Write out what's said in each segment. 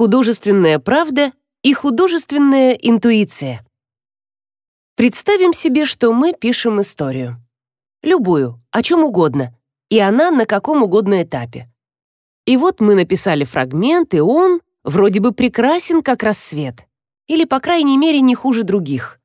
Художественная правда и художественная интуиция. Представим себе, что мы пишем историю. Любую, о чем угодно, и она на каком угодно этапе. И вот мы написали фрагмент, и он вроде бы прекрасен, как рассвет. Или, по крайней мере, не хуже других.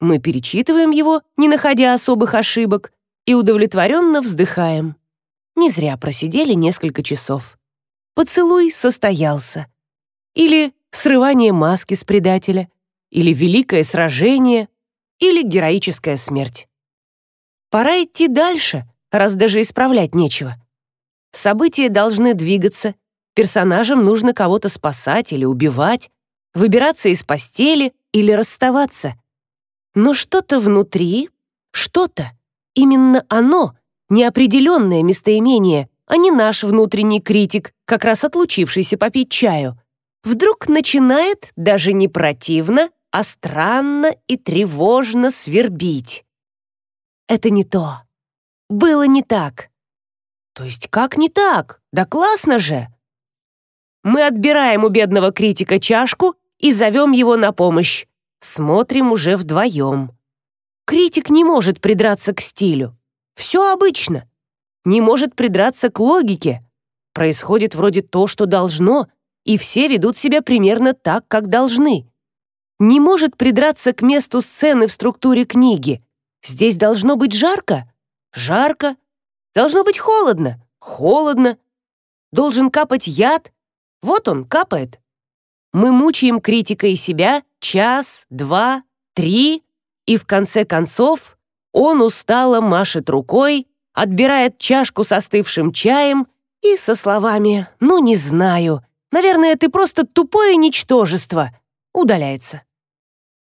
Мы перечитываем его, не находя особых ошибок, и удовлетворенно вздыхаем. Не зря просидели несколько часов. Поцелуй состоялся. Или срывание маски с предателя. Или великое сражение. Или героическая смерть. Пора идти дальше, раз даже исправлять нечего. События должны двигаться, персонажам нужно кого-то спасать или убивать, выбираться из постели или расставаться. Но что-то внутри, что-то, именно оно, неопределенное местоимение, а не наш внутренний критик, как раз отлучившийся попить чаю, вдруг начинает даже не противно, а странно и тревожно свербить. Это не то. Было не так. То есть как не так? Да классно же! Мы отбираем у бедного критика чашку и зовем его на помощь. Смотрим уже вдвоем. Критик не может придраться к стилю. Все обычно. Не может придраться к логике. Происходит вроде то, что должно, и все ведут себя примерно так, как должны. Не может придраться к месту сцены в структуре книги. Здесь должно быть жарко? Жарко. Должно быть холодно. Холодно. Должен капать яд. Вот он, капает. Мы мучаем критика и себя час, два, три, и в конце концов он устало машет рукой, отбирает чашку с остывшим чаем и со словами «ну не знаю», «наверное, ты просто тупое ничтожество», удаляется.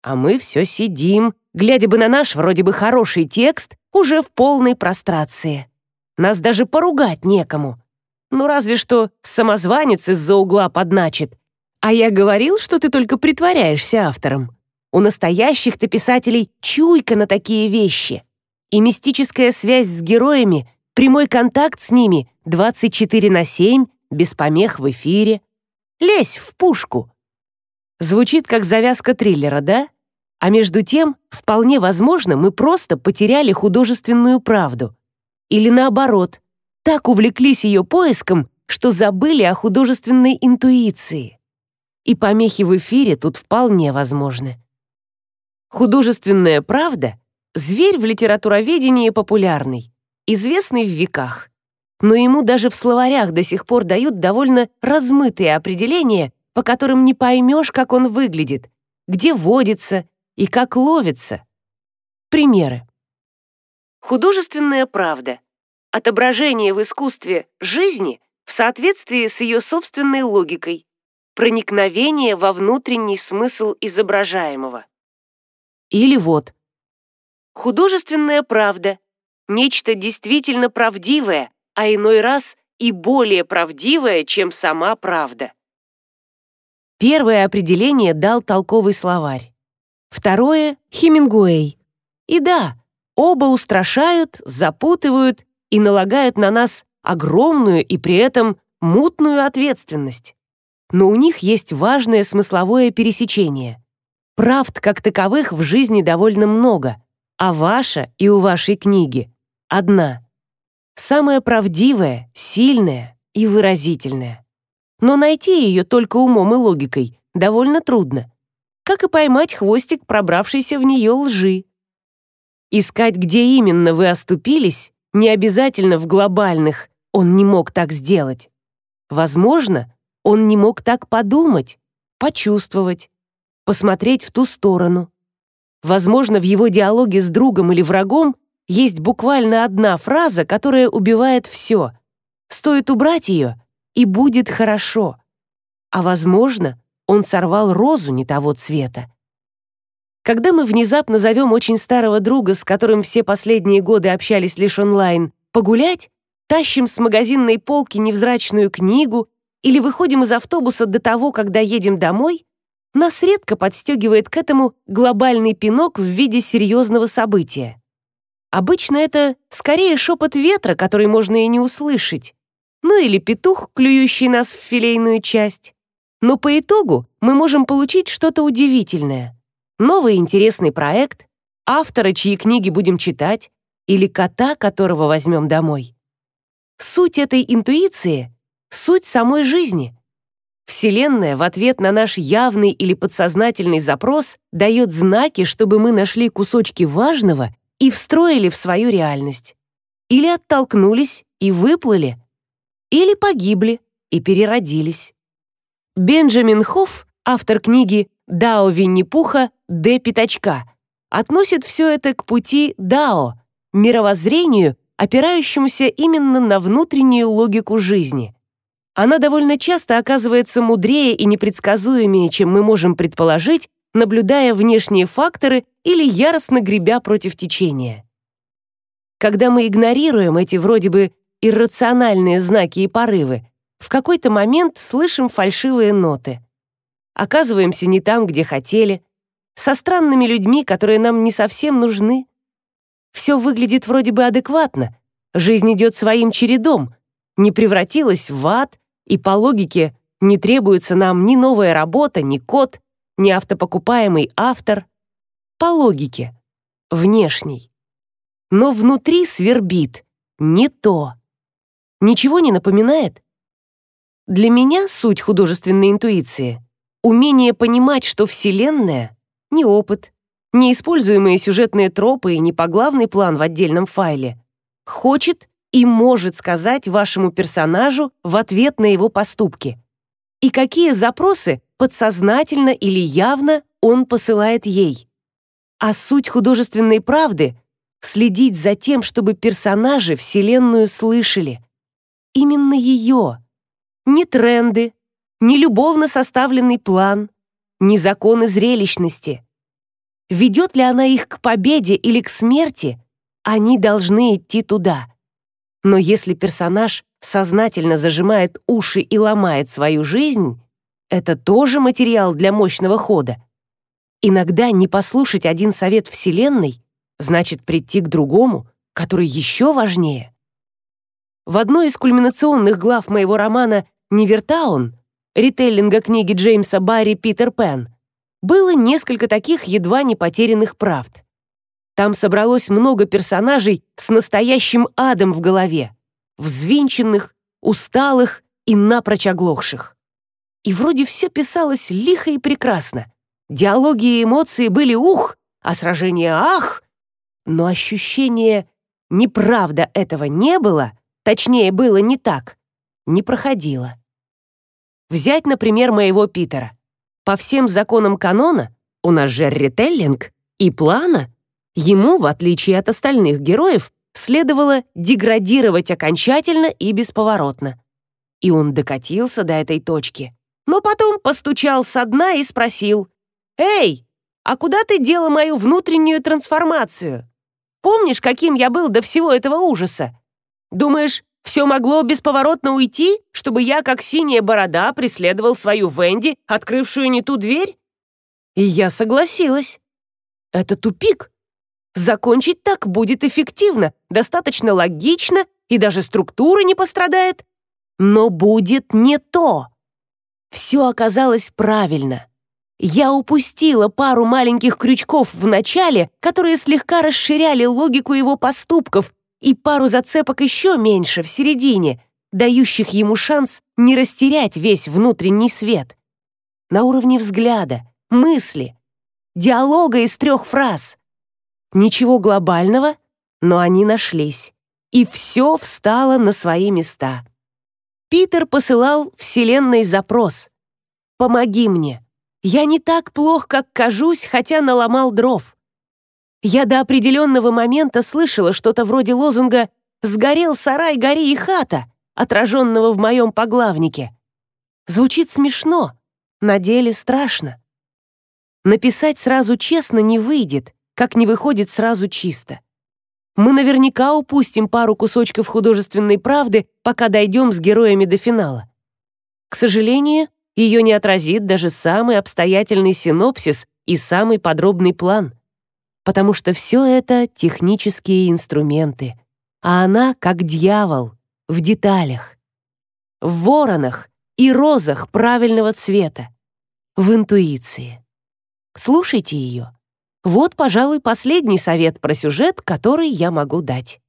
А мы все сидим, глядя бы на наш вроде бы хороший текст уже в полной прострации. Нас даже поругать некому. Ну разве что самозванец из-за угла подначит. А я говорил, что ты только притворяешься автором. У настоящих-то писателей чуйка на такие вещи. И мистическая связь с героями, прямой контакт с ними 24 на 7, без помех в эфире. Лезь в пушку. Звучит как завязка триллера, да? А между тем, вполне возможно, мы просто потеряли художественную правду. Или наоборот, так увлеклись ее поиском, что забыли о художественной интуиции. И помехи в эфире тут вполне возможны. Художественная правда — зверь в литературоведении популярный, известный в веках. Но ему даже в словарях до сих пор дают довольно размытые определения, по которым не поймешь, как он выглядит, где водится и как ловится. Примеры. Художественная правда — отображение в искусстве жизни в соответствии с ее собственной логикой, проникновение во внутренний смысл изображаемого. Или вот. Художественная правда — нечто действительно правдивое, а иной раз и более правдивое, чем сама правда. Первое определение дал толковый словарь. Второе — Хемингуэй. И да, Оба устрашают, запутывают и налагают на нас огромную и при этом мутную ответственность. Но у них есть важное смысловое пересечение. Правд как таковых в жизни довольно много, а ваша и у вашей книги одна. Самая правдивая, сильная и выразительная. Но найти ее только умом и логикой довольно трудно. Как и поймать хвостик, пробравшийся в нее лжи. Искать, где именно вы оступились, не обязательно в глобальных, он не мог так сделать. Возможно, он не мог так подумать, почувствовать, посмотреть в ту сторону. Возможно, в его диалоге с другом или врагом есть буквально одна фраза, которая убивает все. Стоит убрать ее, и будет хорошо. А возможно, он сорвал розу не того цвета. Когда мы внезапно зовем очень старого друга, с которым все последние годы общались лишь онлайн, погулять, тащим с магазинной полки невзрачную книгу или выходим из автобуса до того, когда едем домой, нас редко подстегивает к этому глобальный пинок в виде серьезного события. Обычно это скорее шепот ветра, который можно и не услышать, ну или петух, клюющий нас в филейную часть. Но по итогу мы можем получить что-то удивительное. Новый интересный проект, автора, чьи книги будем читать, или кота, которого возьмем домой. Суть этой интуиции — суть самой жизни. Вселенная в ответ на наш явный или подсознательный запрос дает знаки, чтобы мы нашли кусочки важного и встроили в свою реальность. Или оттолкнулись и выплыли, или погибли и переродились. Бенджамин Хофф, автор книги «Дао Винни-Пуха. Д. Пятачка», относит все это к пути Дао, мировоззрению, опирающемуся именно на внутреннюю логику жизни. Она довольно часто оказывается мудрее и непредсказуемее, чем мы можем предположить, наблюдая внешние факторы или яростно гребя против течения. Когда мы игнорируем эти вроде бы иррациональные знаки и порывы, в какой-то момент слышим фальшивые ноты. Оказываемся не там, где хотели, со странными людьми, которые нам не совсем нужны. Все выглядит вроде бы адекватно, жизнь идет своим чередом, не превратилась в ад, и по логике не требуется нам ни новая работа, ни код, ни автопокупаемый автор. По логике. Внешней. Но внутри свербит. Не то. Ничего не напоминает? Для меня суть художественной интуиции — умение понимать, что Вселенная — не опыт, не используемые сюжетные тропы и не поглавный план в отдельном файле — хочет и может сказать вашему персонажу в ответ на его поступки. И какие запросы подсознательно или явно он посылает ей. А суть художественной правды — следить за тем, чтобы персонажи Вселенную слышали. Именно ее. Не тренды, не любовно составленный план, не законы зрелищности. Ведет ли она их к победе или к смерти, они должны идти туда. Но если персонаж сознательно зажимает уши и ломает свою жизнь, это тоже материал для мощного хода. Иногда не послушать один совет Вселенной значит прийти к другому, который еще важнее. В одной из кульминационных глав моего романа «Нивертаун» ритейлинга книги Джеймса Барри «Питер Пен» было несколько таких едва не потерянных правд. Там собралось много персонажей с настоящим адом в голове, взвинченных, усталых и напрочь оглохших. И вроде все писалось лихо и прекрасно. Диалоги и эмоции были ух, а сражения ах. Но ощущение «неправда этого не было», точнее, было не так, не проходило. Взять, например, моего Питера. По всем законам канона, у нас же ретеллинг, и плана, Ему, в отличие от остальных героев, следовало деградировать окончательно и бесповоротно. И он докатился до этой точки. Но потом постучал со дна и спросил, «Эй, а куда ты дела мою внутреннюю трансформацию? Помнишь, каким я был до всего этого ужаса? Думаешь, все могло бесповоротно уйти, чтобы я, как синяя борода, преследовал свою Венди, открывшую не ту дверь?» И я согласилась. Это тупик. Закончить так будет эффективно, достаточно логично и даже структура не пострадает. Но будет не то. Все оказалось правильно. Я упустила пару маленьких крючков в начале, которые слегка расширяли логику его поступков, и пару зацепок еще меньше в середине, дающих ему шанс не растерять весь внутренний свет. На уровне взгляда, мысли, диалога из трех фраз. Ничего глобального, но они нашлись. И все встало на свои места. Питер посылал Вселенной запрос. «Помоги мне. Я не так плох, как кажусь, хотя наломал дров». Я до определенного момента слышала что-то вроде лозунга «Сгорел сарай, гори и хата», отраженного в моем поглавнике. Звучит смешно, на деле страшно. Написать сразу честно не выйдет, как не выходит сразу чисто. Мы наверняка упустим пару кусочков художественной правды, пока дойдем с героями до финала. К сожалению, ее не отразит даже самый обстоятельный синопсис и самый подробный план, потому что все это технические инструменты, а она как дьявол в деталях. В воронах, и розах правильного цвета. В интуиции. Слушайте ее. Вот, пожалуй, последний совет про сюжет, который я могу дать.